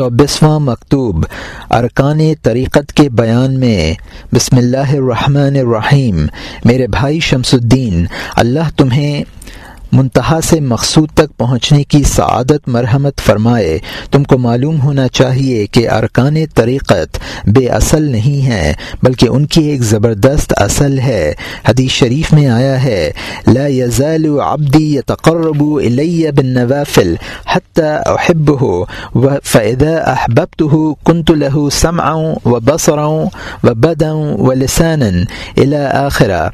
چوبیسواں مکتوب، ارکان طریقت کے بیان میں، بسم اللہ الرحمن الرحیم، میرے بھائی شمس الدین، اللہ تمہیں منتہا سے مقصود تک پہنچنے کی سعادت مرحمت فرمائے، تم کو معلوم ہونا چاہیے کہ ارکان طریقت بے اصل نہیں ہیں، بلکہ ان کی ایک زبردست اصل ہے۔ حدیث شریف میں آیا ہے، لا يزال عبدی يتقرب الی بالنوافل حتى احبه فاذا احببته كنت له سمعا وبصرا وبدا ولسانا الى آخرہ۔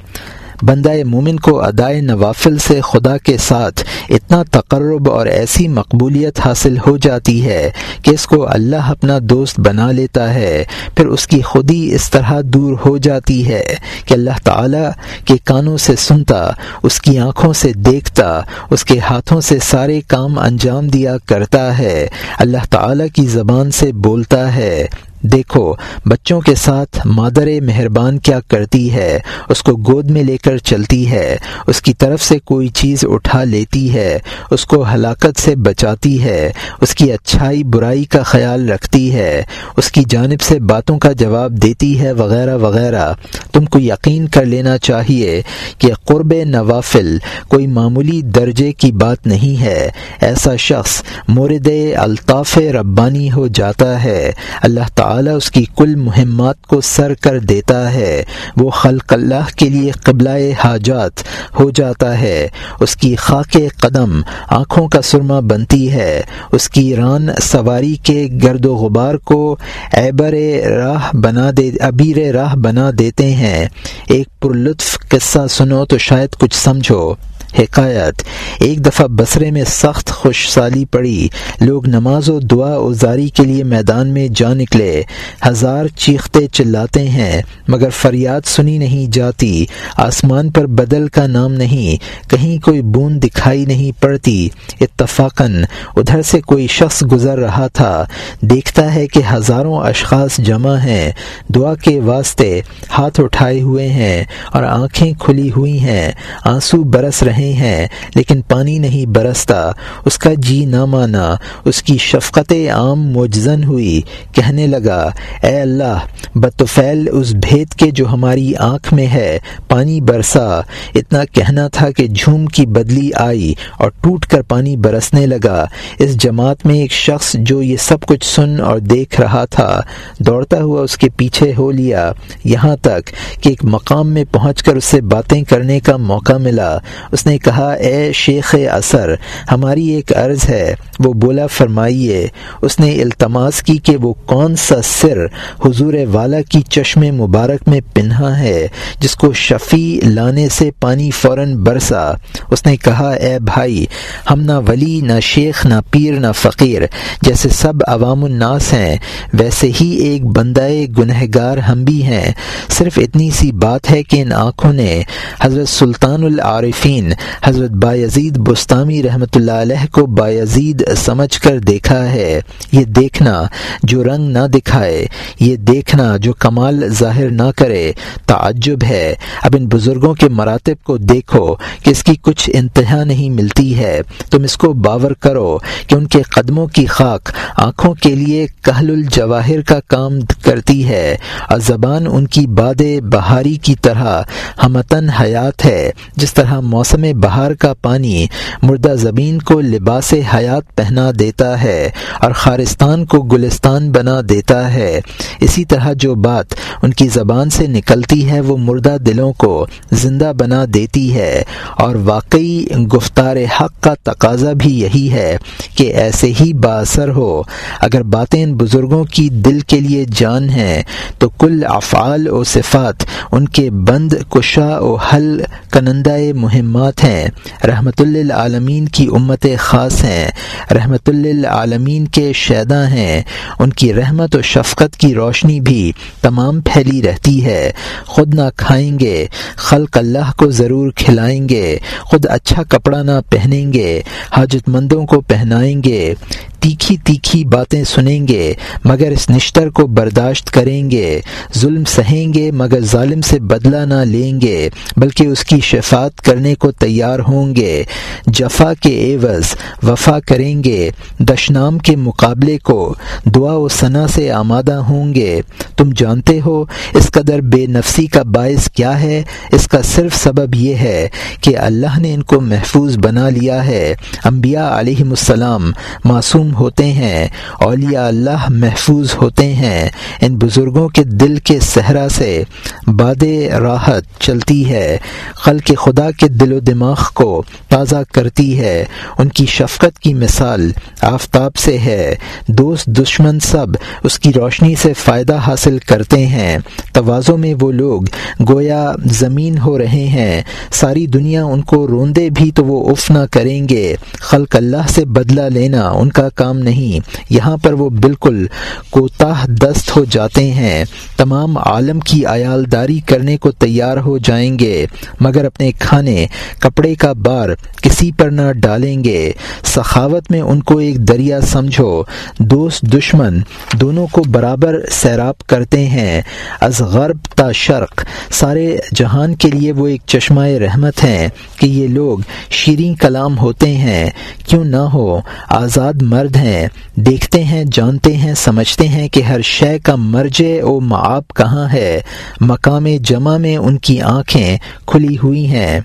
بندہ مومن کو ادائے نوافل سے خدا کے ساتھ اتنا تقرب اور ایسی مقبولیت حاصل ہو جاتی ہے کہ اس کو اللہ اپنا دوست بنا لیتا ہے۔ پھر اس کی خودی اس طرح دور ہو جاتی ہے کہ اللہ تعالی کے کانوں سے سنتا، اس کی آنکھوں سے دیکھتا، اس کے ہاتھوں سے سارے کام انجام دیا کرتا ہے۔ اللہ تعالی کی زبان سے بولتا ہے۔ دیکھو، بچوں کے ساتھ مادر مہربان کیا کرتی ہے؟ اس کو گود میں لے کر چلتی ہے، اس کی طرف سے کوئی چیز اٹھا لیتی ہے، اس کو ہلاکت سے بچاتی ہے، اس کی اچھائی برائی کا خیال رکھتی ہے، اس کی جانب سے باتوں کا جواب دیتی ہے، وغیرہ وغیرہ۔ تم کو یقین کر لینا چاہیے کہ قرب نوافل کوئی معمولی درجے کی بات نہیں ہے۔ ایسا شخص مورد الطاف ربانی ہو جاتا ہے۔ اللہ تعالی تعالی اس کی کل مہمات کو سر کر دیتا ہے۔ وہ خلق اللہ کے لیے قبلہ حاجات ہو جاتا ہے۔ اس کی خاک قدم آنکھوں کا سرما بنتی ہے۔ اس کی ران سواری کے گرد و غبار کو ایبر راہ بنا دے ابیر راہ بنا دیتے ہیں۔ ایک پرلطف قصہ سنو تو شاید کچھ سمجھو۔ حکایت، ایک دفعہ بسرے میں سخت خوش سالی پڑی، لوگ نماز و دعا و زاری کے لیے میدان میں جا نکلے۔ ہزار چیختے چلاتے ہیں، مگر فریاد سنی نہیں جاتی۔ آسمان پر بدل کا نام نہیں، کہیں کوئی بوند دکھائی نہیں پڑتی۔ اتفاقاً، ادھر سے کوئی شخص گزر رہا تھا، دیکھتا ہے کہ ہزاروں اشخاص جمع ہیں۔ دعا کے واسطے ہاتھ اٹھائے ہوئے ہیں اور آنکھیں کھلی ہوئی ہیں، آنسو برس رہے رہے ہیں لیکن پانی نہیں برستا، اس کا جی نہ مانا، اس کی شفقت عام موجزن ہوئی، کہنے لگا، اے اللہ بطفیل اس بھید کے جو ہماری آنکھ میں ہے، پانی برسا، اتنا کہنا تھا کہ جھوم کی بدلی آئی اور ٹوٹ کر پانی برسنے لگا۔ اس جماعت میں ایک شخص جو یہ سب کچھ سن اور دیکھ رہا تھا، دوڑتا ہوا اس کے پیچھے ہو لیا۔ یہاں تک کہ ایک مقام میں پہنچ کر اسے باتیں کرنے کا موقع ملا۔ اس نے نے کہا، اے شیخ اثر، ہماری ایک عرض ہے. وہ بولا، فرمائیے. اس نے التماس کی کہ وہ کون سا سر حضور والا کی چشم مبارک میں پنہا ہے، جس کو شفیع لانے سے پانی فوراً برسا۔ اس نے کہا، اے بھائی، ہم نہ ولی، نہ شیخ، نہ پیر، نہ فقیر، جیسے سب عوام الناس ہیں، ویسے ہی ایک بندہ گنہگار ہم بھی ہیں۔ صرف اتنی سی بات ہے کہ ان آنکھوں نے حضرت سلطان العارفین حضرت بایزید بستانی رحمۃ اللہ علیہ کو بایزید سمجھ کر دیکھا ہے۔ یہ دیکھنا جو رنگ نہ دکھائے، یہ دیکھنا جو کمال ظاہر نہ کرے، تعجب ہے۔ اب ان بزرگوں کے مراتب کو دیکھو کہ اس کی کچھ انتہا نہیں ملتی ہے۔ تم اس کو باور کرو کہ ان کے قدموں کی خاک آنکھوں کے لیے کہل الجواہر کا کام کرتی ہے۔ اور زبان ان کی باد بہاری کی طرح ہمتن حیات ہے، جس طرح موسم بہار کا پانی مردہ زمین کو لباس حیات پہنا دیتا ہے اور خارستان کو گلستان بنا دیتا ہے۔ اسی طرح جو بات ان کی زبان سے نکلتی ہے، وہ مردہ دلوں کو زندہ بنا دیتی ہے۔ اور واقعی گفتار حق کا تقاضا بھی یہی ہے کہ ایسے ہی باثر ہو۔ اگر باتیں ان بزرگوں کی دل کے لیے جان ہیں، تو کل افعال و صفات، ان کے بند، کشا و حل، کنندہ مہمات ہیں۔ رحمت للعالمین کی امت خاص ہیں۔ رحمت للعالمین کے شیدا ہیں۔ ان کی رحمت و شفقت کی روشنی بھی تمام پھیلی رہتی ہے۔ خود نہ کھائیں گے، خلق اللہ کو ضرور کھلائیں گے۔ خود اچھا کپڑا نہ پہنیں گے، حاجت مندوں کو پہنائیں گے۔ تیکھی تیکھی باتیں سنیں گے، مگر اس نشتر کو برداشت کریں گے، ظلم سہیں گے، مگر ظالم سے بدلہ نہ لیں گے، بلکہ اس کی شفات کرنے کو تیار ہوں گے۔ جفا کے عوض، وفا کریں گے۔ دشنام کے مقابلے کو دعا و ثنا سے آمادہ ہوں گے۔ تم جانتے ہو، اس قدر بے نفسی کا باعث کیا ہے؟ اس کا صرف سبب یہ ہے کہ اللہ نے ان کو محفوظ بنا لیا ہے۔ انبیاء علیہ السلام معصوم ہوتے ہیں، اولیاء اللہ محفوظ ہوتے ہیں۔ ان بزرگوں کے دل کے صحرا سے باد راحت چلتی ہے، خلق خدا کے دل و دماغ کو تازہ کرتی ہے۔ ان کی شفقت کی مثال آفتاب سے ہے۔ دوست دشمن سب اس کی روشنی سے فائدہ حاصل کرتے ہیں۔ توازوں میں وہ لوگ گویا زمین ہو رہے ہیں۔ ساری دنیا ان کو روندے بھی تو وہ اف نہ کریں گے۔ خلق اللہ سے بدلہ لینا ان کا کام نہیں۔ یہاں پر وہ بالکل کوتاہ دست ہو جاتے ہیں۔ تمام عالم کی عیالداری کرنے کو تیار ہو جائیں گے، مگر اپنے کھانے، کپڑے کا بار کسی پر نہ ڈالیں گے۔ سخاوت میں ان کو ایک دریا سمجھو، دوست دشمن دونوں کو برابر سیراب کرتے ہیں۔ از غرب تا شرق، سارے جہان کے لیے وہ ایک چشمہ رحمت ہیں کہ یہ لوگ شیریں کلام ہوتے ہیں۔ کیوں نہ ہو، آزاد مرد ہیں۔ دیکھتے ہیں، جانتے ہیں، سمجھتے ہیں کہ ہر شے کا مرج و معاب کہاں ہے۔ مقام جمع میں ان کی آنکھیں کھلی ہوئی ہیں۔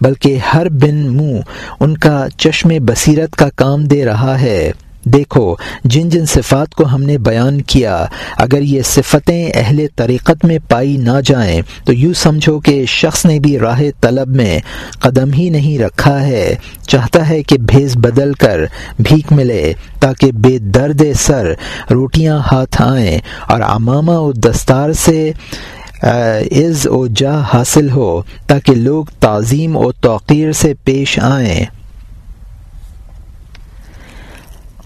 بلکہ ہر بن منہ ان کا چشم بصیرت کا کام دے رہا ہے۔ دیکھو، جن جن صفات کو ہم نے بیان کیا، اگر یہ صفتیں اہل طریقت میں پائی نہ جائیں، تو یوں سمجھو کہ شخص نے بھی راہ طلب میں قدم ہی نہیں رکھا ہے۔ چاہتا ہے کہ بھیز بدل کر بھیک ملے، تاکہ بے درد سر روٹیاں ہاتھ آئیں اور امامہ و دستار سے عز و جا حاصل ہو، تاکہ لوگ تعظیم و توقیر سے پیش آئیں۔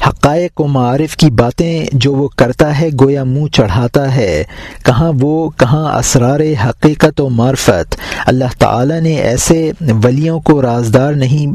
حقائق و معارف کی باتیں جو وہ کرتا ہے گویا منہ چڑھاتا ہے۔ کہاں وہ، کہاں اسرار حقیقت و معرفت۔ اللہ تعالی نے ایسے ولیوں کو رازدار نہیں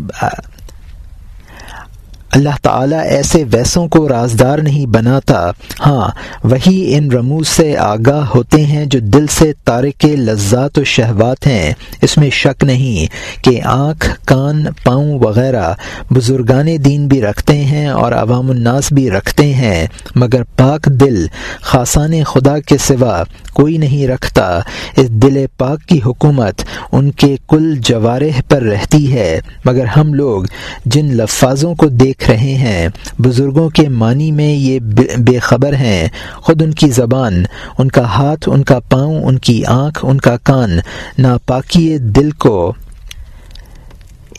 اللہ تعالیٰ ایسے ویسوں کو رازدار نہیں بناتا۔ ہاں وہی ان رموز سے آگاہ ہوتے ہیں جو دل سے تارک لذات و شہوات ہیں۔ اس میں شک نہیں کہ آنکھ، کان، پاؤں وغیرہ بزرگان دین بھی رکھتے ہیں اور عوام الناس بھی رکھتے ہیں، مگر پاک دل خاصان خدا کے سوا کوئی نہیں رکھتا۔ اس دل پاک کی حکومت ان کے کل جوارح پر رہتی ہے۔ مگر ہم لوگ جن لفاظوں کو دیکھ رہے ہیں، بزرگوں کے معنی میں یہ بے خبر ہیں۔ خود ان کی زبان، ان کا ہاتھ، ان کا پاؤں، ان کی آنکھ، ان کا کان، ناپاکی دل کو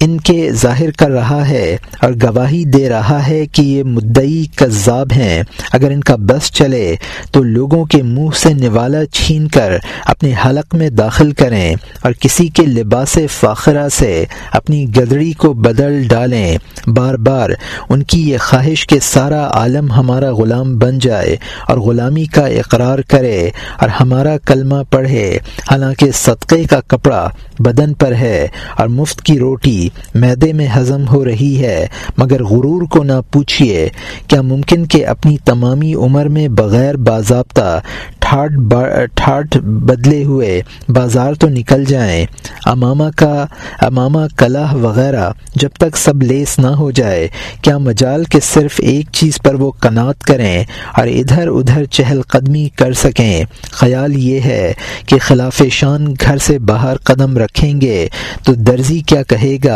ان کے ظاہر کر رہا ہے اور گواہی دے رہا ہے کہ یہ مدعی کذاب ہیں۔ اگر ان کا بس چلے تو لوگوں کے منہ سے نوالا چھین کر اپنے حلق میں داخل کریں اور کسی کے لباس فاخرہ سے اپنی گدڑی کو بدل ڈالیں۔ بار بار ان کی یہ خواہش کہ سارا عالم ہمارا غلام بن جائے اور غلامی کا اقرار کرے اور ہمارا کلمہ پڑھے۔ حالانکہ صدقے کا کپڑا بدن پر ہے اور مفت کی روٹی میدے میں ہضم ہو رہی ہے، مگر غرور کو نہ پوچھیے کیا ممکن کہ اپنی تمامی عمر میں بغیر باضابطہ ٹھاٹ بدلے ہوئے بازار تو نکل جائیں۔ امامہ کا، امامہ کلاہ وغیرہ جب تک سب لیس نہ ہو جائے، کیا مجال کہ صرف ایک چیز پر وہ کنات کریں اور ادھر ادھر چہل قدمی کر سکیں۔ خیال یہ ہے کہ خلاف شان گھر سے باہر قدم رکھیں گے تو درزی کیا کہے گا؟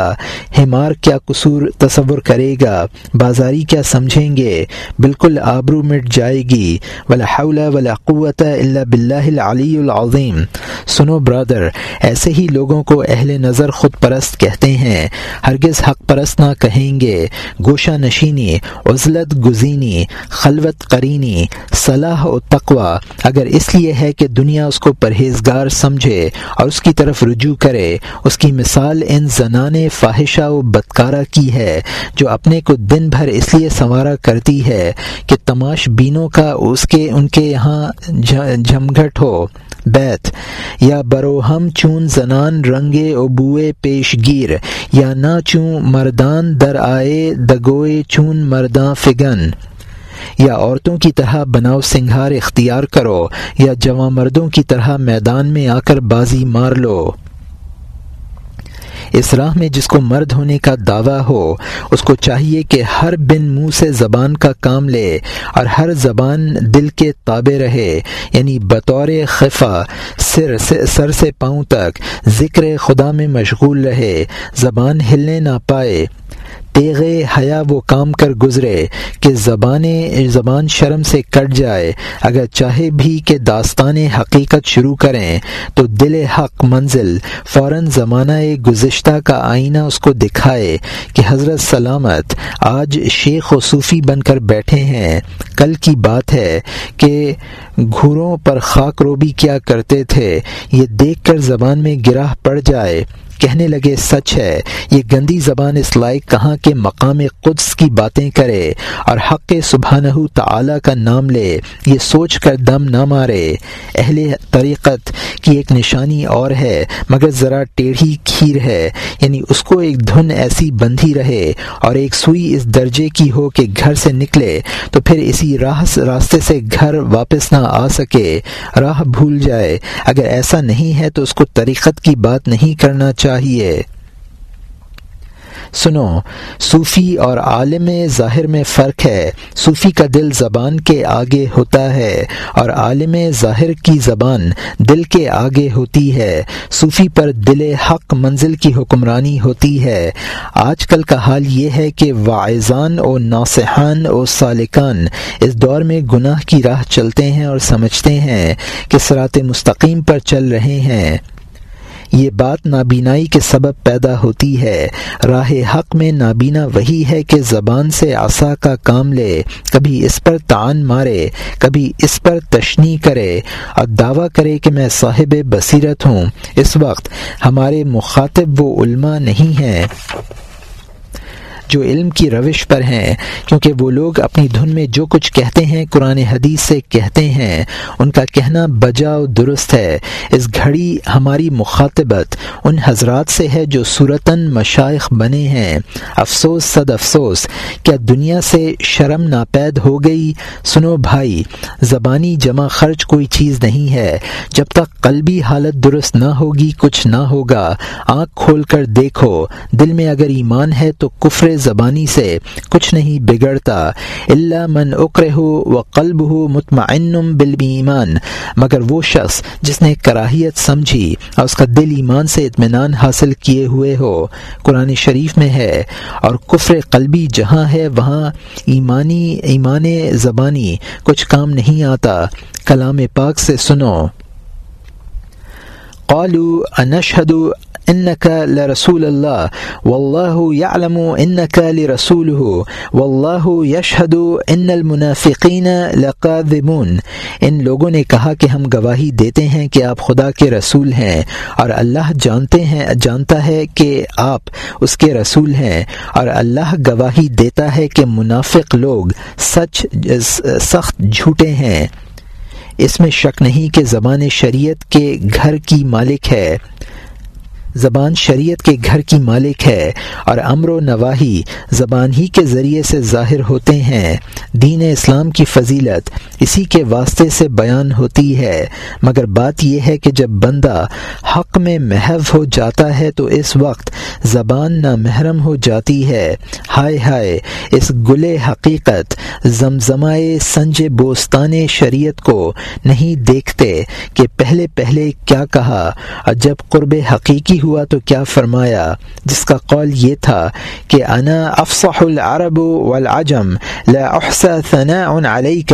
ہمار کیا قصور تصور کرے گا؟ بازاری کیا سمجھیں گے؟ بالکل آبرو مٹ جائے گی۔ ولا حول ولا قوت الا باللہ العلی العظیم۔ سنو برادر، ایسے ہی لوگوں کو اہل نظر خود پرست کہتے ہیں۔ ہرگز حق پرست نہ کہیں گے۔ گوشہ نشینی، عزلت گزینی، خلوت قرینی، صلاح و تقوا اگر اس لیے ہے کہ دنیا اس کو پرہیزگار سمجھے اور اس کی طرف رجوع کرے، اس کی مثال ان زنان فاحشہ و بدکارہ کی ہے، جو اپنے کو دن بھر اس لیے سنوارا کرتی ہے کہ تماش بینوں کا اس کے، ان کے یہاں جھمگھٹ ہو۔ بیت، یا بروہم چون زنان رنگے ابوئے پیش گیر، یا نہ چون مردان در آئے دگوئے چون مرداں فگن۔ یا عورتوں کی طرح بناؤ سنگھار اختیار کرو، یا جواں مردوں کی طرح میدان میں آ کر بازی مار لو۔ اس راہ میں جس کو مرد ہونے کا دعویٰ ہو، اس کو چاہیے کہ ہر بن منہ سے زبان کا کام لے اور ہر زبان دل کے تابع رہے یعنی بطور خفا، سر سے سر سے پاؤں تک ذکر خدا میں مشغول رہے، زبان ہلنے نہ پائے۔ تیغ حیا وہ کام کر گزرے کہ زبان زبان شرم سے کٹ جائے۔ اگر چاہے بھی کہ داستان حقیقت شروع کریں، تو دل حق منزل، فوراً زمانہ گزشتہ کا آئینہ اس کو دکھائے کہ حضرت سلامت آج شیخ و صوفی بن کر بیٹھے ہیں۔ کل کی بات ہے کہ گھروں پر خاک روبی کیا کرتے تھے، یہ دیکھ کر زبان میں گراہ پڑ جائے۔ کہنے لگے، سچ ہے، یہ گندی زبان اس لائق کہاں کے مقام قدس کی باتیں کرے اور حق سبحانہ تعالی کا نام لے، یہ سوچ کر دم نہ مارے۔ اہل طریقت کی ایک نشانی اور ہے، مگر ذرا ٹیڑھی کھیر ہے یعنی اس کو ایک دھن ایسی بندھی رہے اور ایک سوئی اس درجے کی ہو کہ گھر سے نکلے، تو پھر اسی راہ راستے سے گھر واپس نہ آ سکے، راہ بھول جائے۔ اگر ایسا نہیں ہے تو اس کو طریقت کی بات نہیں کرنا چاہیے۔ چاہیے۔ سنو، صوفی اور عالم ظاہر میں فرق ہے۔ صوفی کا دل زبان کے آگے ہوتا ہے اور عالم ظاہر کی زبان دل کے آگے ہوتی ہے۔ صوفی پر دل حق منزل کی حکمرانی ہوتی ہے۔ آج کل کا حال یہ ہے کہ واعظان و ناصحان و سالکان اس دور میں گناہ کی راہ چلتے ہیں اور سمجھتے ہیں کہ سرات مستقیم پر چل رہے ہیں۔ یہ بات نابینائی کے سبب پیدا ہوتی ہے۔ راہ حق میں نابینا وہی ہے کہ زبان سے عصا کا کام لے، کبھی اس پر تان مارے، کبھی اس پر تشنی کرے۔ اور دعویٰ کرے کہ میں صاحب بصیرت ہوں۔ اس وقت ہمارے مخاطب وہ علماء نہیں ہیں۔ جو علم کی روش پر ہیں، کیونکہ وہ لوگ اپنی دھن میں جو کچھ کہتے ہیں، قرآن حدیث سے کہتے ہیں۔ ان کا کہنا بجا و درست ہے۔ اس گھڑی ہماری مخاطبت ان حضرات سے ہے جو صورتاً مشائق بنے ہیں۔ افسوس، صد افسوس، کیا دنیا سے شرم ناپید ہو گئی؟ سنو بھائی، زبانی جمع خرچ کوئی چیز نہیں ہے۔ جب تک قلبی حالت درست نہ ہوگی، کچھ نہ ہوگا۔ آنکھ کھول کر دیکھو، دل میں اگر ایمان ہے تو کفر زبانی سے کچھ نہیں بگڑتا اللہ من اکر و قلب ہو مطمئن بل مگر وہ شخص جس نے کراہیت سمجھی اور اس کا دل ایمان سے اطمینان حاصل کیے ہوئے ہو۔ قرآن شریف میں ہے، اور کفر قلبی جہاں ہے، وہاں ایمانی، ایمان زبانی کچھ کام نہیں آتا۔ کلام پاک سے سنو۔ قالوا انشهد انك لرسول الله. والله يعلم انك لرسوله. والله يشهد ان المنافقين لقاذبون. ان لوگوں نے کہا کہ ہم گواہی دیتے ہیں کہ آپ خدا کے رسول ہیں اور اللہ جانتے ہیں، جانتا ہے کہ آپ اس کے رسول ہیں اور اللہ گواہی دیتا ہے کہ منافق لوگ سچ، سخت جھوٹے ہیں۔ اس میں شک نہیں کہ زبان شریعت کے گھر کی مالک ہے۔ زبان شریعت کے گھر کی مالک ہے اور امر و نواحی زبان ہی کے ذریعے سے ظاہر ہوتے ہیں۔ دین اسلام کی فضیلت اسی کے واسطے سے بیان ہوتی ہے۔ مگر بات یہ ہے کہ جب بندہ حق میں محو ہو جاتا ہے تو اس وقت زبان نہ محرم ہو جاتی ہے۔ ہائے ہائے، اس گل حقیقت زمزمائے سنج بوستان شریعت کو نہیں دیکھتے کہ پہلے پہلے کیا کہا۔ اور جب قرب حقیقی ہوا تو کیا فرمایا؟ جس کا قول یہ تھا کہ انا افصح العرب والعجم لا احسا ثناء علیک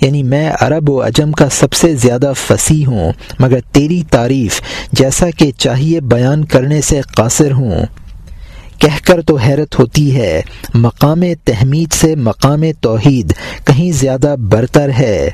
یعنی میں عرب و عجم کا سب سے زیادہ فصیح ہوں، مگر تیری تعریف جیسا کہ چاہیے بیان کرنے سے قاصر ہوں۔ کہہ کر تو حیرت ہوتی ہے، مقام تحمید سے مقام توحید کہیں زیادہ برتر ہے۔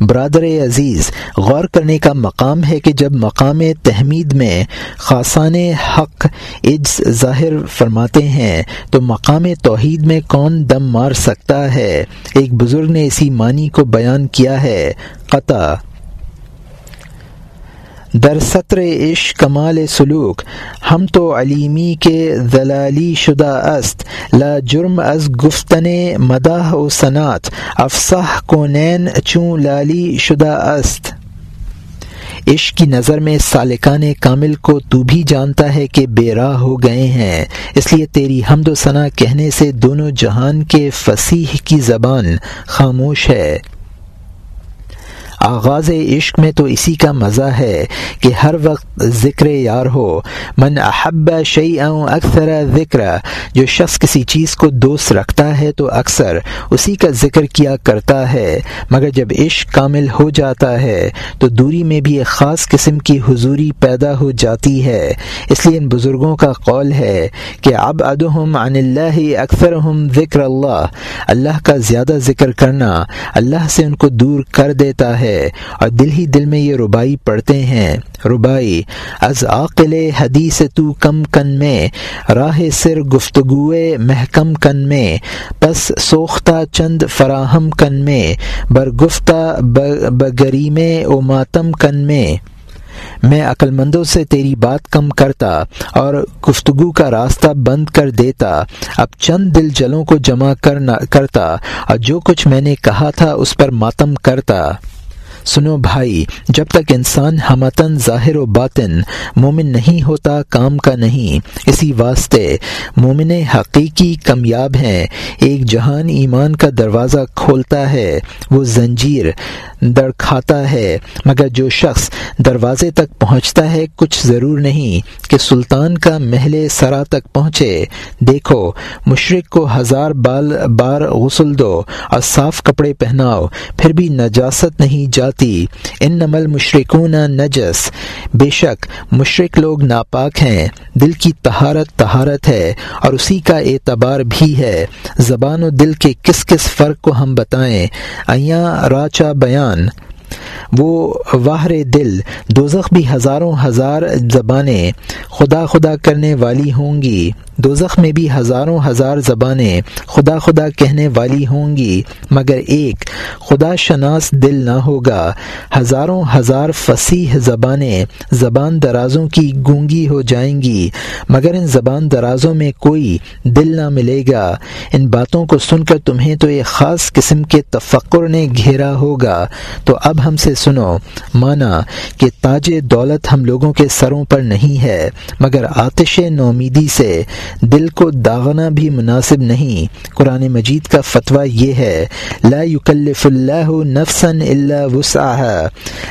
برادر عزیز، غور کرنے کا مقام ہے کہ جب مقام تحمید میں خاصان حق عز ظاہر فرماتے ہیں، تو مقام توحید میں کون دم مار سکتا ہے؟ ایک بزرگ نے اسی معنی کو بیان کیا ہے، قطع در سطر عشق کمال سلوک، ہم تو علیمی کے ذلالی شدہ است، لا جرم از گفتن مداح و صنعت افسح کو نین چون لالی شدہ است۔ عشق کی نظر میں سالکان کامل کو تو بھی جانتا ہے کہ بے راہ ہو گئے ہیں، اس لیے تیری حمد و ثنا کہنے سے دونوں جہان کے فصیح کی زبان خاموش ہے۔ آغاز عشق میں تو اسی کا مزہ ہے کہ ہر وقت ذکر یار ہو۔ من احب شعی اکثر ذکر، جو شخص کسی چیز کو دوست رکھتا ہے تو اکثر اسی کا ذکر کیا کرتا ہے۔ مگر جب عشق کامل ہو جاتا ہے تو دوری میں بھی ایک خاص قسم کی حضوری پیدا ہو جاتی ہے۔ اس لیے ان بزرگوں کا قول ہے کہ اب ادہم عن اللہ اکثر ہم ذکر اللہ۔ اللہ کا زیادہ ذکر کرنا اللہ سے ان کو دور کر دیتا ہے۔ ہے اور دل ہی دل میں یہ ربائی پڑھتے ہیں۔ ربائی، از عاقل حدیث تو کم کن میں، راہ سر گفتگوے محکم کن میں، پس سوختہ چند فراہم کن میں برگفتہ بگری میں او ماتم کن میں۔ میں عقل مندوں سے تیری بات کم کرتا اور گفتگو کا راستہ بند کر دیتا۔ اب چند دل جلوں کو جمع کرنا کرتا اور جو کچھ میں نے کہا تھا اس پر ماتم کرتا۔ سنو بھائی، جب تک انسان ہمتن ظاہر و باطن مومن نہیں ہوتا، کام کا نہیں۔ اسی واسطے مومن حقیقی کمیاب ہیں۔ ایک جہان ایمان کا دروازہ کھولتا ہے، وہ زنجیر در کھاتا ہے۔ مگر جو شخص دروازے تک پہنچتا ہے، کچھ ضرور نہیں کہ سلطان کا محل سرا تک پہنچے۔ دیکھو، مشرق کو ہزار بال بار غسل دو اور صاف کپڑے پہناؤ، پھر بھی نجاست نہیں جاتی ان نمل مشرقون نجس۔ بے شک مشرق لوگ ناپاک ہیں، دل کی تہارت تہارت ہے، اور اسی کا اعتبار بھی ہے۔ زبان و دل کے کس کس فرق کو ہم بتائیں؟ ایاں راچا بیان۔ وہ واہر دل، دوزخ بھی ہزاروں ہزار زبانیں، خدا خدا کرنے والی ہوں گی۔ دوزخ میں بھی ہزاروں ہزار زبانیں خدا خدا کہنے والی ہوں گی، مگر ایک خدا شناس دل نہ ہوگا۔ ہزاروں ہزار فصیح زبانیں زبان درازوں کی گونگی ہو جائیں گی، مگر ان زبان درازوں میں کوئی دل نہ ملے گا۔ ان باتوں کو سن کر تمہیں تو ایک خاص قسم کے تفکر نے گھیرا ہوگا۔ تو اب ہم سے سنو، مانا کہ تاج دولت ہم لوگوں کے سروں پر نہیں ہے، مگر آتش نومیدی سے۔ دل کو داغنا بھی مناسب نہیں۔ قرآن مجید کا فتویٰ یہ ہے، لا یکلف اللہ نفسن اللہ وسعہ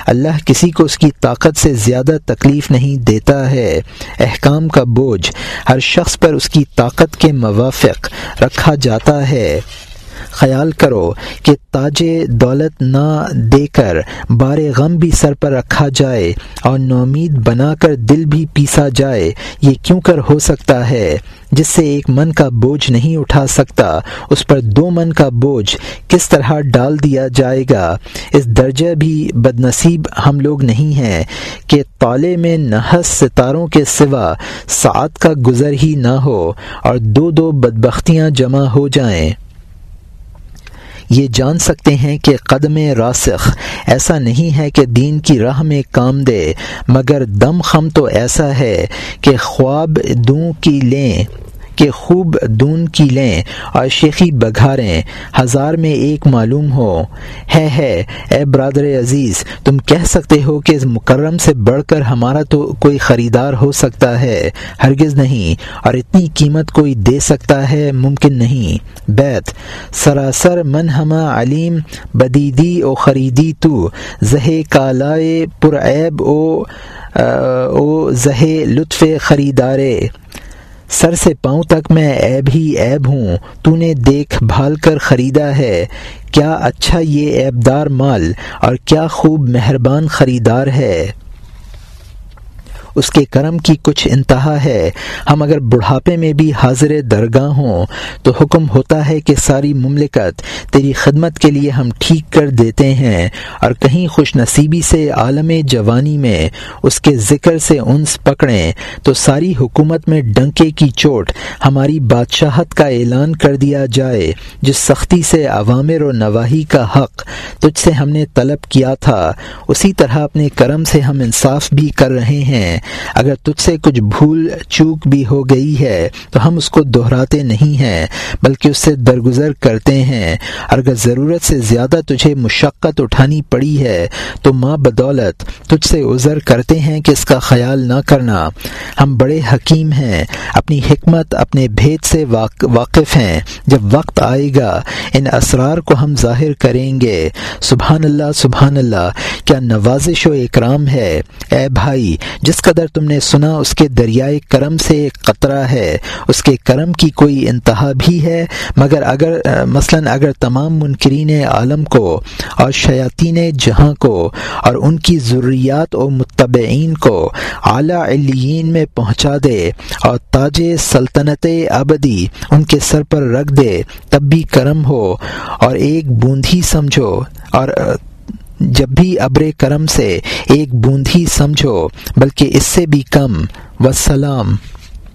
اللہ کسی کو اس کی طاقت سے زیادہ تکلیف نہیں دیتا ہے۔ احکام کا بوجھ، ہر شخص پر اس کی طاقت کے موافق رکھا جاتا ہے۔ خیال کرو کہ تاج دولت نہ دے کر بار غم بھی سر پر رکھا جائے اور نومید بنا کر دل بھی پیسا جائے، یہ کیوں کر ہو سکتا ہے؟ جس سے ایک من کا بوجھ نہیں اٹھا سکتا، اس پر دو من کا بوجھ کس طرح ڈال دیا جائے گا؟ اس درجہ بھی بد نصیب ہم لوگ نہیں ہیں کہ تالے میں نحس ستاروں کے سوا سعد کا گزر ہی نہ ہو اور دو دو بدبختیاں جمع ہو جائیں۔ یہ جان سکتے ہیں کہ قدم راسخ ایسا نہیں ہے کہ دین کی راہ میں کام دے، مگر دم خم تو ایسا ہے کہ خواب دوں کی لیں۔ کہ خوب دون کی لیں اور شیخی بگھاریں۔ ہزار میں ایک معلوم ہو۔ ہے ہے، اے برادر عزیز، تم کہہ سکتے ہو کہ اس مکرم سے بڑھ کر ہمارا تو کوئی خریدار ہو سکتا ہے۔ ہرگز نہیں، اور اتنی قیمت کوئی دے سکتا ہے ممکن نہیں۔ بیت، سراسر من ہما علیم، بدیدی او خریدی تو۔ زہ کالائے پرعیب او او زہ لطف خریدارے۔ سر سے پاؤں تک میں ایب ہی ایب ہوں، تو نے دیکھ بھال کر خریدا ہے۔ کیا اچھا یہ ایب دار مال، اور کیا خوب مہربان خریدار ہے۔ اس کے کرم کی کچھ انتہا ہے۔ ہم اگر بڑھاپے میں بھی حاضر درگاہ ہوں، تو حکم ہوتا ہے کہ ساری مملکت تیری خدمت کے لیے ہم ٹھیک کر دیتے ہیں۔ اور کہیں خوش نصیبی سے عالم جوانی میں اس کے ذکر سے انس پکڑیں، تو ساری حکومت میں ڈنکے کی چوٹ ہماری بادشاہت کا اعلان کر دیا جائے، جس سختی سے عوامر و نواحی کا حق تجھ سے ہم نے طلب کیا تھا۔ اسی طرح اپنے کرم سے ہم انصاف بھی کر رہے ہیں۔ اگر تجھ سے کچھ بھول چوک بھی ہو گئی ہے، تو ہم اس کو دہراتے نہیں ہیں، بلکہ اس سے درگزر کرتے ہیں۔ اور اگر ضرورت سے زیادہ تجھے مشقت اٹھانی پڑی ہے، تو ماں بدولت تجھ سے عذر کرتے ہیں کہ اس کا خیال نہ کرنا۔ ہم بڑے حکیم ہیں، اپنی حکمت اپنے بھید سے واقف ہیں۔ جب وقت آئے گا، ان اسرار کو ہم ظاہر کریں گے۔ سبحان اللہ سبحان اللہ، کیا نوازش و اکرام ہے۔ اے بھائی، جس قدر تم نے سنا اس کے دریائے کرم سے ایک قطرہ ہے، اس کے کرم کی کوئی انتہا بھی ہے۔ مگر اگر، مثلا اگر تمام منکرین عالم کو اور شیاطین جہاں کو اور ان کی ضروریات و متبعین کو اعلیٰ علین میں پہنچا دے اور تاج سلطنت ابدی ان کے سر پر رکھ دے، تب بھی کرم ہو اور ایک بوند ہی سمجھو اور جب بھی ابر کرم سے ایک بوند ہی سمجھو، بلکہ اس سے بھی کم، وسلام۔